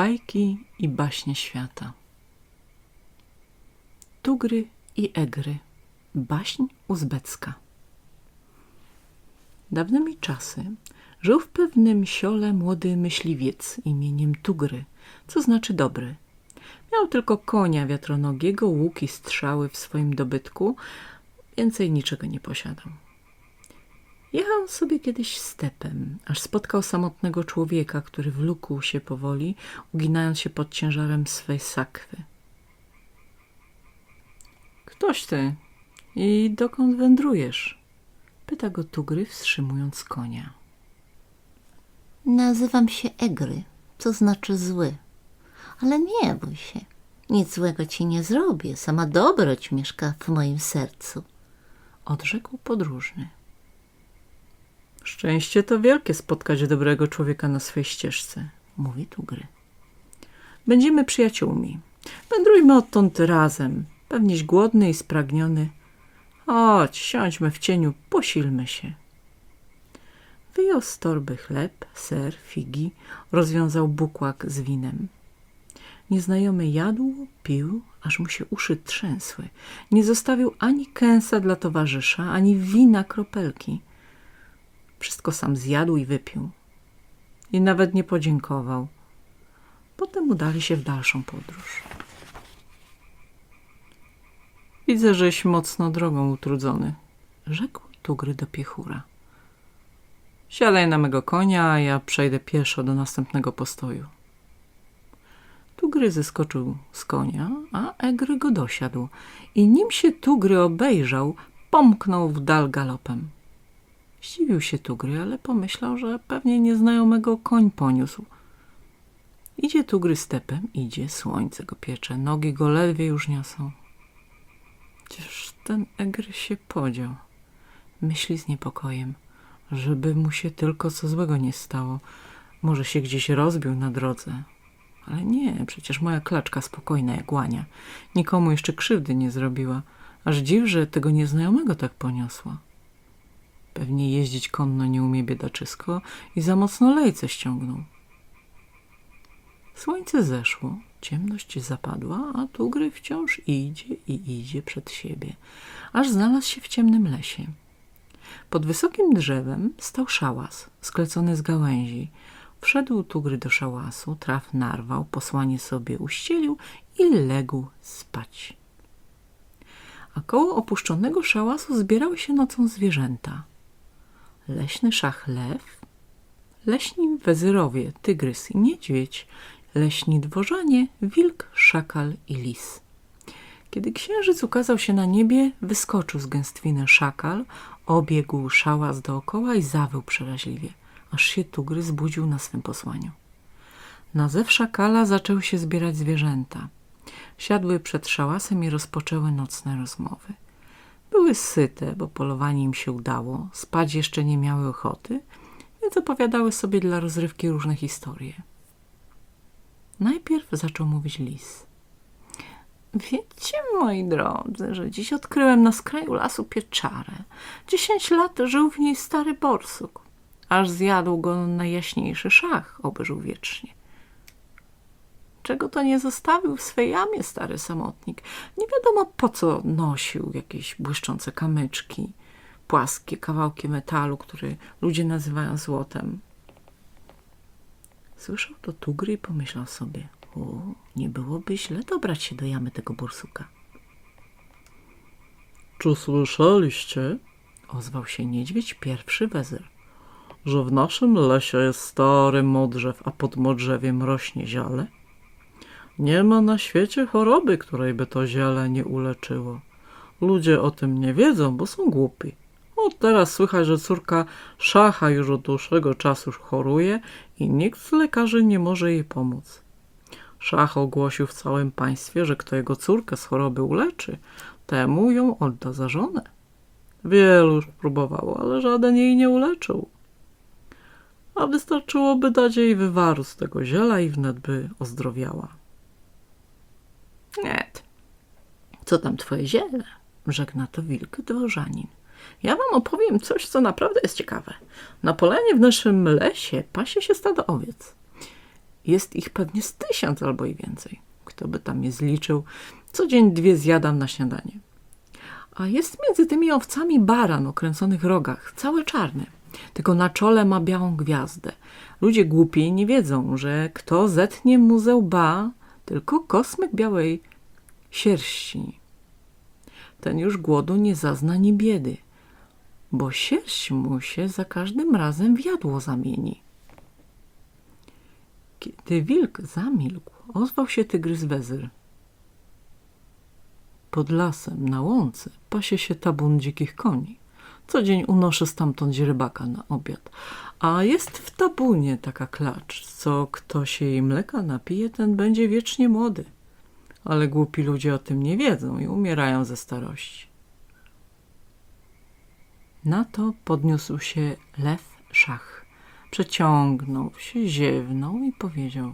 Bajki i baśnie świata. Tugry i Egry. Baśń uzbecka. Dawnymi czasy żył w pewnym siole młody myśliwiec imieniem Tugry, co znaczy dobry. Miał tylko konia wiatronogiego, łuk i strzały w swoim dobytku, więcej niczego nie posiadał. Jechał sobie kiedyś stepem, aż spotkał samotnego człowieka, który wlókł się powoli, uginając się pod ciężarem swej sakwy. Ktoś ty i dokąd wędrujesz? Pyta go Tugry, wstrzymując konia. Nazywam się Egry, co znaczy zły. Ale nie bój się, nic złego ci nie zrobię. Sama dobroć mieszka w moim sercu. Odrzekł podróżny. Szczęście to wielkie spotkać dobrego człowieka na swej ścieżce, mówi Tugry. Będziemy przyjaciółmi. Wędrujmy odtąd razem. Pewnieś głodny i spragniony. Chodź, siądźmy w cieniu, posilmy się. Wyjął z torby chleb, ser, figi, rozwiązał bukłak z winem. Nieznajomy jadł, pił, aż mu się uszy trzęsły. Nie zostawił ani kęsa dla towarzysza, ani wina kropelki. Wszystko sam zjadł i wypił. I nawet nie podziękował. Potem udali się w dalszą podróż. Widzę, żeś mocno drogą utrudzony, rzekł Tugry do piechura. Siadaj na mego konia, a ja przejdę pieszo do następnego postoju. Tugry zeskoczył z konia, a Egry go dosiadł i nim się Tugry obejrzał, pomknął w dal galopem. Zdziwił się Tugry, ale pomyślał, że pewnie nieznajomego koń poniósł. Idzie Tugry stepem, idzie, słońce go piecze, nogi go ledwie już niosą. Gdzież ten Egry się podział? Myśli z niepokojem, żeby mu się tylko co złego nie stało. Może się gdzieś rozbił na drodze. Ale nie, przecież moja klaczka spokojna jak łania. Nikomu jeszcze krzywdy nie zrobiła. Aż dziw, że tego nieznajomego tak poniosła. Pewnie jeździć konno nie umie biedaczysko i za mocno lejce ściągnął. Słońce zeszło, ciemność zapadła, a Tugry wciąż idzie i idzie przed siebie, aż znalazł się w ciemnym lesie. Pod wysokim drzewem stał szałas, sklecony z gałęzi. Wszedł Tugry do szałasu, traf narwał, posłanie sobie uścielił i legł spać. A koło opuszczonego szałasu zbierały się nocą zwierzęta. Leśny szach lew, leśni wezyrowie, tygrys i niedźwiedź, leśni dworzanie, wilk, szakal i lis. Kiedy księżyc ukazał się na niebie, wyskoczył z gęstwiny szakal, obiegł szałas dookoła i zawył przeraźliwie, aż się Tugry zbudził na swym posłaniu. Na zew szakala zaczęły się zbierać zwierzęta. Siadły przed szałasem i rozpoczęły nocne rozmowy. Były syte, bo polowanie im się udało, spać jeszcze nie miały ochoty, więc opowiadały sobie dla rozrywki różne historie. Najpierw zaczął mówić lis. Wiecie, moi drodzy, że dziś odkryłem na skraju lasu pieczarę. Dziesięć lat żył w niej stary borsuk, aż zjadł go najjaśniejszy szach, oby żył wiecznie. Czego to nie zostawił w swej jamie stary samotnik? Nie wiadomo po co nosił jakieś błyszczące kamyczki, płaskie kawałki metalu, który ludzie nazywają złotem. Słyszał to Tugry i pomyślał sobie, o, nie byłoby źle dobrać się do jamy tego borsuka. Czy słyszeliście, Ozwał się niedźwiedź pierwszy wezyr. że w naszym lesie jest stary modrzew, a pod modrzewiem rośnie ziele? Nie ma na świecie choroby, której by to ziele nie uleczyło. Ludzie o tym nie wiedzą, bo są głupi. Od teraz słychać, że córka szacha już od dłuższego czasu choruje i nikt z lekarzy nie może jej pomóc. Szach ogłosił w całym państwie, że kto jego córkę z choroby uleczy, temu ją odda za żonę. Wielu już próbowało, ale żaden jej nie uleczył. A wystarczyłoby dać jej wywaru z tego ziela i wnet by ozdrowiała. Nie, co tam twoje ziele? Rzekł na to wilk dworzanin. Ja wam opowiem coś, co naprawdę jest ciekawe. Na polanie w naszym lesie pasie się stado owiec. Jest ich pewnie z tysiąc albo i więcej. Kto by tam je zliczył? Co dzień dwie zjadam na śniadanie. A jest między tymi owcami baran o kręconych rogach, cały czarny. Tylko na czole ma białą gwiazdę. Ludzie głupi nie wiedzą, że kto zetnie mu ze łba, tylko kosmyk białej sierści. Ten już głodu nie zazna ni biedy, bo sierść mu się za każdym razem w jadło zamieni. Kiedy wilk zamilkł, ozwał się tygrys Wezyr. Pod lasem, na łące, pasie się tabun dzikich koni. Co dzień unoszę stamtąd rybaka na obiad. A jest w tabunie taka klacz, co kto się jej mleka napije, ten będzie wiecznie młody. Ale głupi ludzie o tym nie wiedzą i umierają ze starości. Na to podniósł się lew szach. Przeciągnął się, ziewnął i powiedział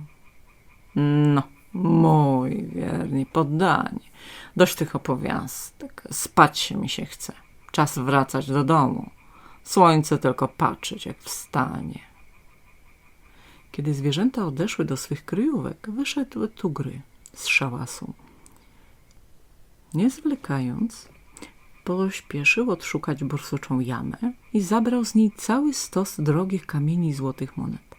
No, moi wierni poddani, dość tych opowiastek, spać się mi się chce. Czas wracać do domu. Słońce tylko patrzeć, jak wstanie. Kiedy zwierzęta odeszły do swych kryjówek, wyszedł tugry z szałasu. Nie zwlekając, pośpieszył odszukać borsuczą jamę i zabrał z niej cały stos drogich kamieni i złotych monet.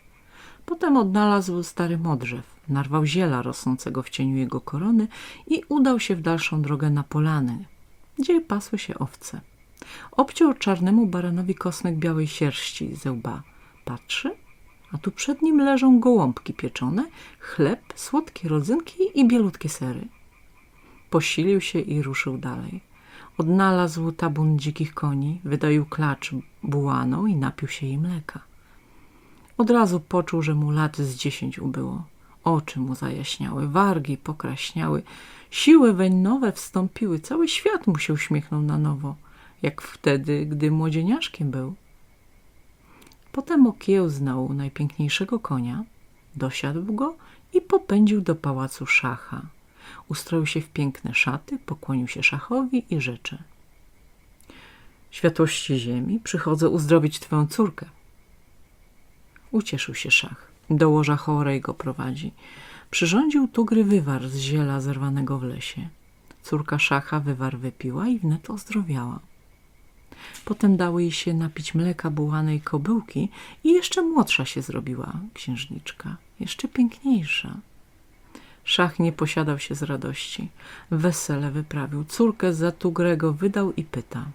Potem odnalazł stary modrzew, narwał ziela rosnącego w cieniu jego korony i udał się w dalszą drogę na polanę, gdzie pasły się owce. Obciął czarnemu baranowi kosmek białej sierści ze łba. Patrzy, a tu przed nim leżą gołąbki pieczone, chleb, słodkie rodzynki i bielutkie sery. Posilił się i ruszył dalej. Odnalazł tabun dzikich koni, wydaił klacz bułaną i napił się jej mleka. Od razu poczuł, że mu lat z dziesięć ubyło. Oczy mu zajaśniały, wargi pokraśniały, siły weń nowe wstąpiły, cały świat mu się uśmiechnął na nowo, jak wtedy, gdy młodzieniaszkiem był. Potem okiełznał najpiękniejszego konia, dosiadł go i popędził do pałacu szacha. Ustroił się w piękne szaty, pokłonił się szachowi i rzeczy. Światłości ziemi, przychodzę uzdrowić twoją córkę. Ucieszył się szach. Do łoża chorej go prowadzi. Przyrządził tugry wywar z ziela zerwanego w lesie. Córka szacha wywar wypiła i wnet ozdrowiała. Potem dało jej się napić mleka bułanej kobyłki i jeszcze młodsza się zrobiła księżniczka, jeszcze piękniejsza. Szach nie posiadał się z radości. Wesele wyprawił. Córkę za Tugrego wydał i pyta.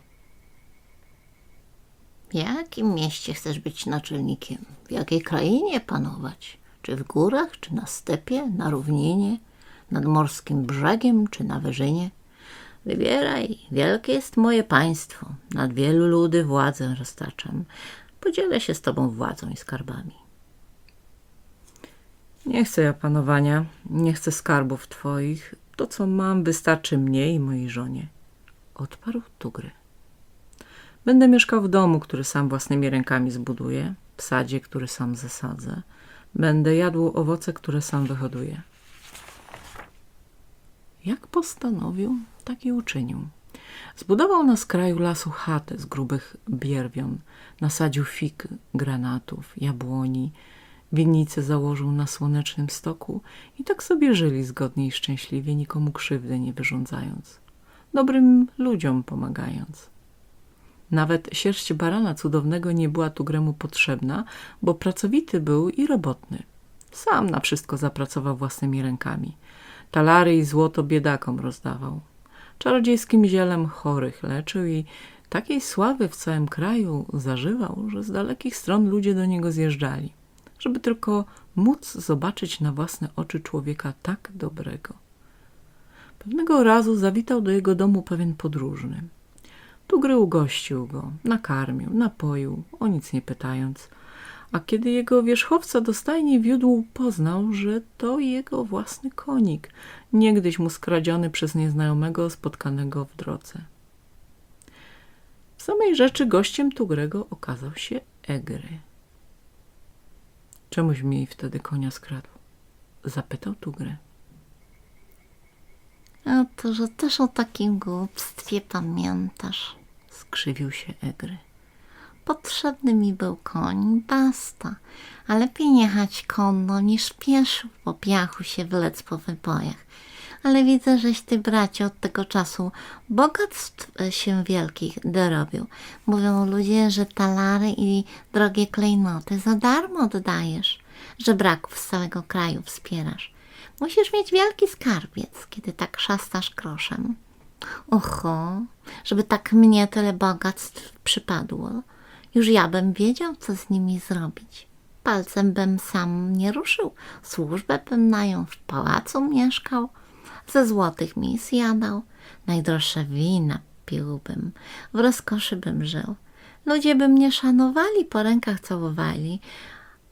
W jakim mieście chcesz być naczelnikiem? W jakiej krainie panować? Czy w górach, czy na stepie, na równinie, nad morskim brzegiem, czy na wyżynie? Wybieraj, wielkie jest moje państwo. Nad wielu ludy władzę roztaczam. Podzielę się z tobą władzą i skarbami. Nie chcę ja panowania, nie chcę skarbów twoich. To, co mam, wystarczy mnie i mojej żonie. Odparł Tugry. Będę mieszkał w domu, który sam własnymi rękami zbuduję, w sadzie, który sam zasadzę. Będę jadł owoce, które sam wyhoduję. Jak postanowił, tak i uczynił. Zbudował na skraju lasu chatę z grubych bierwion, nasadził fig, granatów, jabłoni, winnicę założył na słonecznym stoku i tak sobie żyli zgodnie i szczęśliwie, nikomu krzywdy nie wyrządzając, dobrym ludziom pomagając. Nawet sierść barana cudownego nie była tu gremu potrzebna, bo pracowity był i robotny. Sam na wszystko zapracował własnymi rękami. Talary i złoto biedakom rozdawał. Czarodziejskim zielem chorych leczył i takiej sławy w całym kraju zażywał, że z dalekich stron ludzie do niego zjeżdżali, żeby tylko móc zobaczyć na własne oczy człowieka tak dobrego. Pewnego razu zawitał do jego domu pewien podróżny. Tugry ugościł go, nakarmił, napoił, o nic nie pytając. A kiedy jego wierzchowca do stajni wiódł, poznał, że to jego własny konik, niegdyś mu skradziony przez nieznajomego spotkanego w drodze. W samej rzeczy gościem Tugrego okazał się Egry. Czemuś mi wtedy konia skradł? Zapytał Tugry. A to, że też o takim głupstwie pamiętasz. Skrzywił się Egry. Potrzebny mi był koń, basta. A lepiej jechać konno niż pieszo po piachu się wlec po wypojach. Ale widzę, żeś ty, bracie, od tego czasu bogactw e, się wielkich dorobił. Mówią ludzie, że talary i drogie klejnoty za darmo oddajesz, że braków z całego kraju wspierasz. Musisz mieć wielki skarbiec, kiedy tak szastasz groszem. Oho, żeby tak mnie tyle bogactw przypadło. Już ja bym wiedział, co z nimi zrobić. Palcem bym sam nie ruszył, służbę bym najął, w pałacu mieszkał, ze złotych mi zjadał, najdroższe wina piłbym, w rozkoszy bym żył. Ludzie by mnie szanowali, po rękach całowali,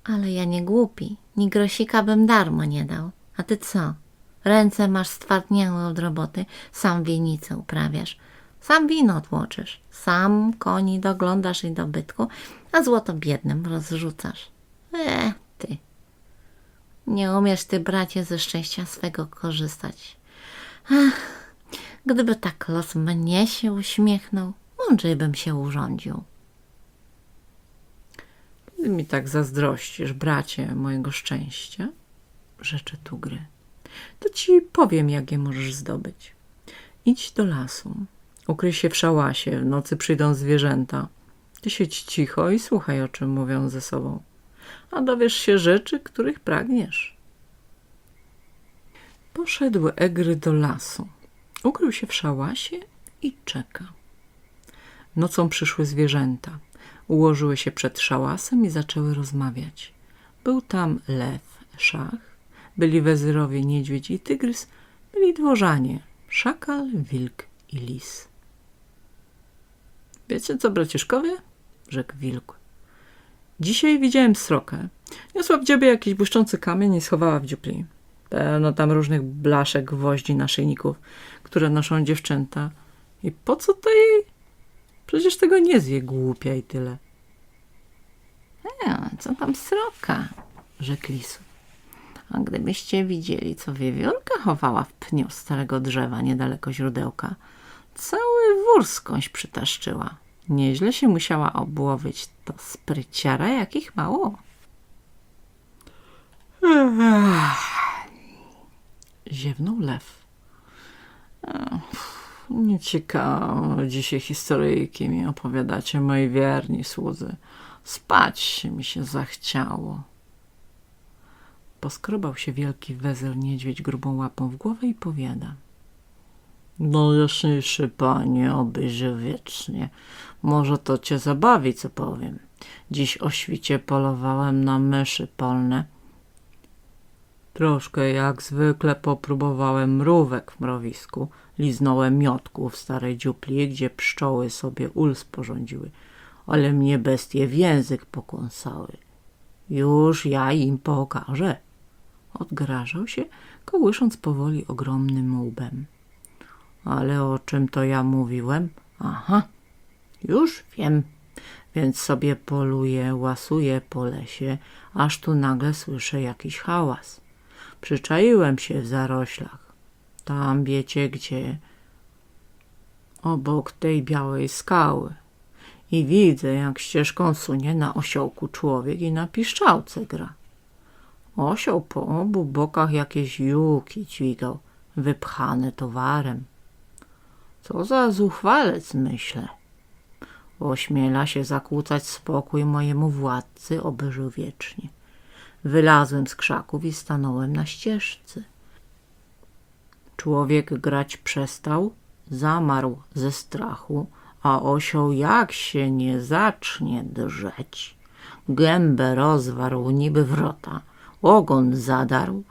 ale ja nie głupi, ni grosika bym darmo nie dał. A ty co? Ręce masz stwardniałe od roboty, sam wienicę uprawiasz, sam wino tłoczysz, sam koni doglądasz i dobytku, a złoto biednym rozrzucasz. E, ty. Nie umiesz ty, bracie, ze szczęścia swego korzystać. Ach, gdyby tak los mnie się uśmiechnął, mądrzej bym się urządził. Ty mi tak zazdrościsz, bracie, mojego szczęścia, rzecze Tugry. To ci powiem, jak je możesz zdobyć. Idź do lasu, ukryj się w szałasie, w nocy przyjdą zwierzęta. Ty siedź cicho i słuchaj, o czym mówią ze sobą, a dowiesz się rzeczy, których pragniesz. Poszedł Egry do lasu, ukrył się w szałasie i czeka. Nocą przyszły zwierzęta. Ułożyły się przed szałasem i zaczęły rozmawiać. Był tam lew, szach, byli wezyrowie, niedźwiedź i tygrys, byli dworzanie, szakal, wilk i lis. Wiecie co, braciszkowie? rzekł wilk. Dzisiaj widziałem srokę. Niosła w dziobie jakiś błyszczący kamień i schowała w dziupli. Pełno tam różnych blaszek, gwoździ, naszyjników, które noszą dziewczęta. I po co to jej? Przecież tego nie zje głupia i tyle. E, co tam sroka? Rzekł lis. A gdybyście widzieli, co wiewiórka chowała w pniu starego drzewa niedaleko źródełka, cały wór skądś przytaszczyła. Nieźle się musiała obłowić, to spryciara jakich mało. Ziewnął lew. Nieciekawe dzisiaj historyjki mi opowiadacie, moi wierni słudzy. Spać się mi się zachciało. Poskrobał się wielki wezel niedźwiedź grubą łapą w głowę i powiada. No jaśniejszy panie, oby żył wiecznie. Może to cię zabawi, co powiem. Dziś o świcie polowałem na myszy polne. Troszkę jak zwykle popróbowałem mrówek w mrowisku. Liznąłem miotku w starej dziupli, gdzie pszczoły sobie ul sporządziły. Ale mnie bestie w język pokąsały. Już ja im pokażę. Odgrażał się, kołysząc powoli ogromnym łbem. Ale o czym to ja mówiłem? Aha, już wiem. Więc sobie poluję, łasuję po lesie, aż tu nagle słyszę jakiś hałas. Przyczaiłem się w zaroślach. Tam wiecie gdzie? Obok tej białej skały. I widzę, jak ścieżką sunie na osiołku człowiek i na piszczałce gra. Osioł po obu bokach jakieś juki dźwigał, wypchane towarem. Co za zuchwalec, myślę. Ośmiela się zakłócać spokój mojemu władcy, oby żył wiecznie. Wylazłem z krzaków i stanąłem na ścieżce. Człowiek grać przestał, zamarł ze strachu, a osioł jak się nie zacznie drzeć. Gębę rozwarł niby wrota, ogon zadarł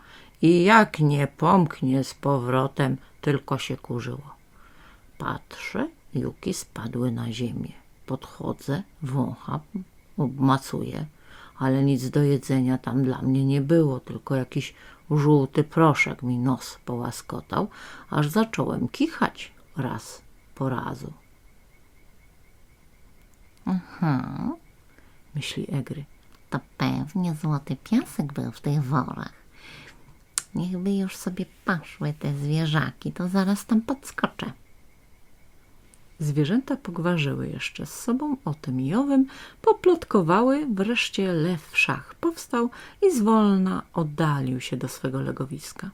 i jak nie pomknie z powrotem, tylko się kurzyło. Patrzę, juki spadły na ziemię. Podchodzę, wącham, obmacuję, ale nic do jedzenia tam dla mnie nie było, tylko jakiś żółty proszek mi nos połaskotał, aż zacząłem kichać raz po razu. Aha, Myśli Egry. to pewnie złoty piasek był w tych worach. Niechby już sobie poszły te zwierzaki, to zaraz tam podskoczę. Zwierzęta pogwarzyły jeszcze z sobą o tym i owym, poplotkowały, wreszcie lew szach powstał i zwolna oddalił się do swego legowiska.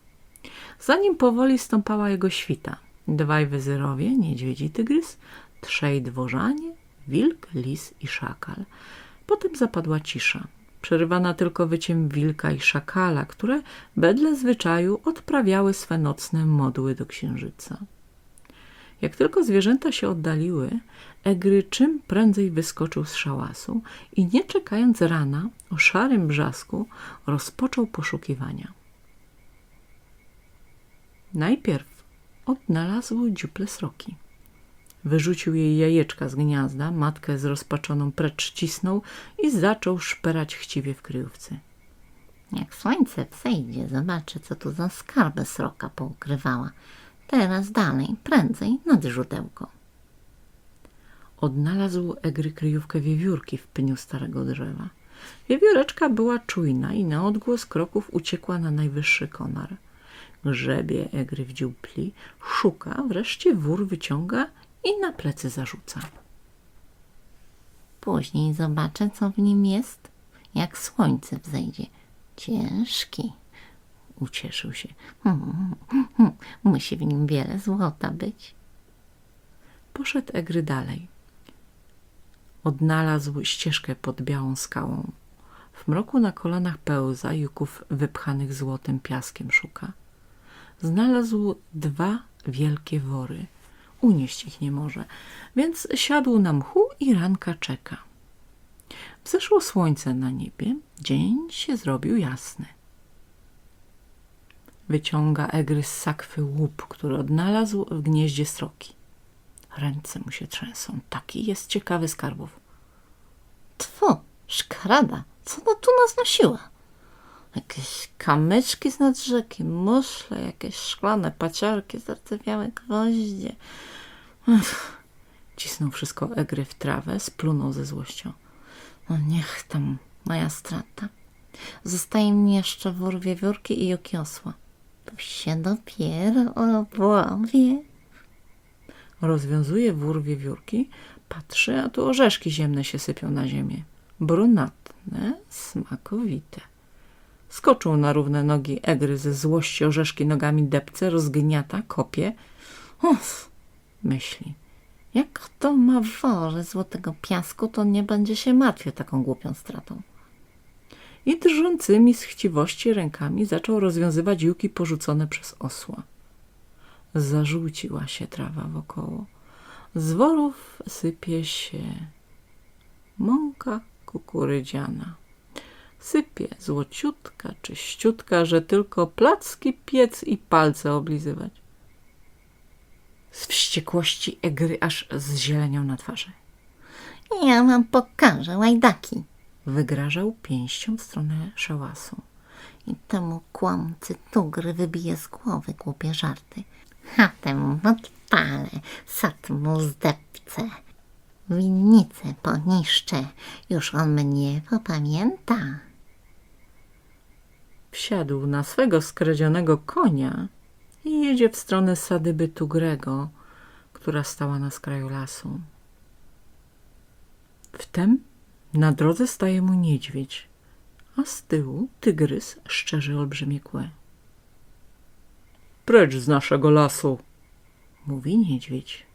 Zanim powoli stąpała jego świta, dwaj wezyrowie, niedźwiedź i tygrys, trzej dworzanie, wilk, lis i szakal. Potem zapadła cisza, przerywana tylko wyciem wilka i szakala, które wedle zwyczaju odprawiały swe nocne modły do księżyca. Jak tylko zwierzęta się oddaliły, Egry czym prędzej wyskoczył z szałasu i nie czekając rana, o szarym brzasku rozpoczął poszukiwania. Najpierw odnalazł dziuple sroki. Wyrzucił jej jajeczka z gniazda, matkę zrozpaczoną precz cisnął i zaczął szperać chciwie w kryjówce. Jak słońce wzejdzie, zobaczę, co tu za skarbę sroka poukrywała. Teraz dalej, prędzej, nad źródełko. Odnalazł Egry kryjówkę wiewiórki w pniu starego drzewa. Wiewióreczka była czujna i na odgłos kroków uciekła na najwyższy konar. Grzebie Egry w dziupli, szuka, wreszcie wór wyciąga i na plecy zarzuca. Później zobaczę, co w nim jest, jak słońce wzejdzie. Ciężki, ucieszył się. Hmm, hmm, musi w nim wiele złota być. Poszedł Egry dalej. Odnalazł ścieżkę pod białą skałą. W mroku na kolanach pełza, juków wypchanych złotem piaskiem szuka. Znalazł dwa wielkie wory. Unieść ich nie może, więc siadł na mchu i ranka czeka. Wzeszło słońce na niebie, dzień się zrobił jasny. Wyciąga Egry z sakwy łup, który odnalazł w gnieździe sroki. Ręce mu się trzęsą, taki jest ciekawy skarbów. Tfu, szkrada, co ona tu nas nosiła? Jakieś kamyczki z nad rzeki, muszle, jakieś szklane paciorki, zardzewiałe gwoździe. Ech, cisnął wszystko Egry w trawę, splunął ze złością. No niech tam, moja strata. Zostaje mi jeszcze wór wiewiórki i jokiosła. To się dopiero obłowie. Rozwiązuje wór wiewiórki, patrzy, a tu orzeszki ziemne się sypią na ziemię. Brunatne, smakowite. Skoczył na równe nogi Egry ze złości orzeszki nogami depce, rozgniata, kopie. Uff, myśli. Jak to ma worze złotego piasku, to nie będzie się martwił taką głupią stratą. I drżącymi z chciwości rękami zaczął rozwiązywać juki porzucone przez osła. Zażółciła się trawa wokoło. Z worów sypie się mąka kukurydziana. Sypie złociutka, czyściutka, że tylko placki piec i palce oblizywać. Z wściekłości Egry aż zzieleniał na twarzy. Ja wam pokażę łajdaki. Wygrażał pięścią w stronę szałasu. I temu kłamcy tugry wybije z głowy głupie żarty. Chatę mu odpalę, sad mu zdepcę. Winnicę poniszczę, już on mnie popamięta. Wsiadł na swego skradzionego konia i jedzie w stronę sadyby Tugrego, która stała na skraju lasu. Wtem na drodze staje mu niedźwiedź, a z tyłu tygrys szczerzy olbrzymie kłę. Precz z naszego lasu, mówi niedźwiedź.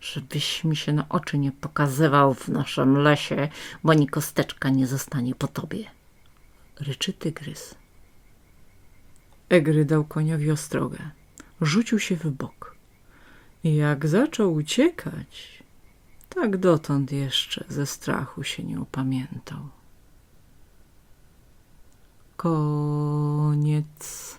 Żebyś mi się na oczy nie pokazywał w naszym lesie, bo ni kosteczka nie zostanie po tobie. Ryczy tygrys. Egry dał koniowi ostrogę. Rzucił się w bok. I jak zaczął uciekać, tak dotąd jeszcze ze strachu się nie upamiętał. Koniec.